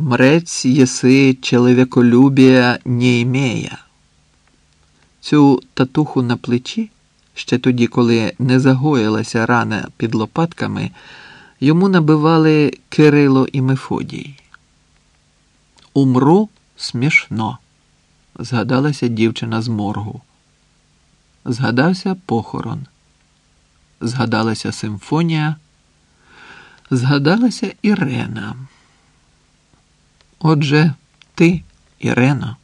Мрець єси чоловіколюбія не імея. Цю татуху на плечі, ще тоді, коли не загоїлася рана під лопатками, йому набивали Кирило і Мефодій. Умру смішно, згадалася дівчина з моргу. Згадався похорон. Згадалася симфонія, згадалася Ірена. Отже, ти, Ірено,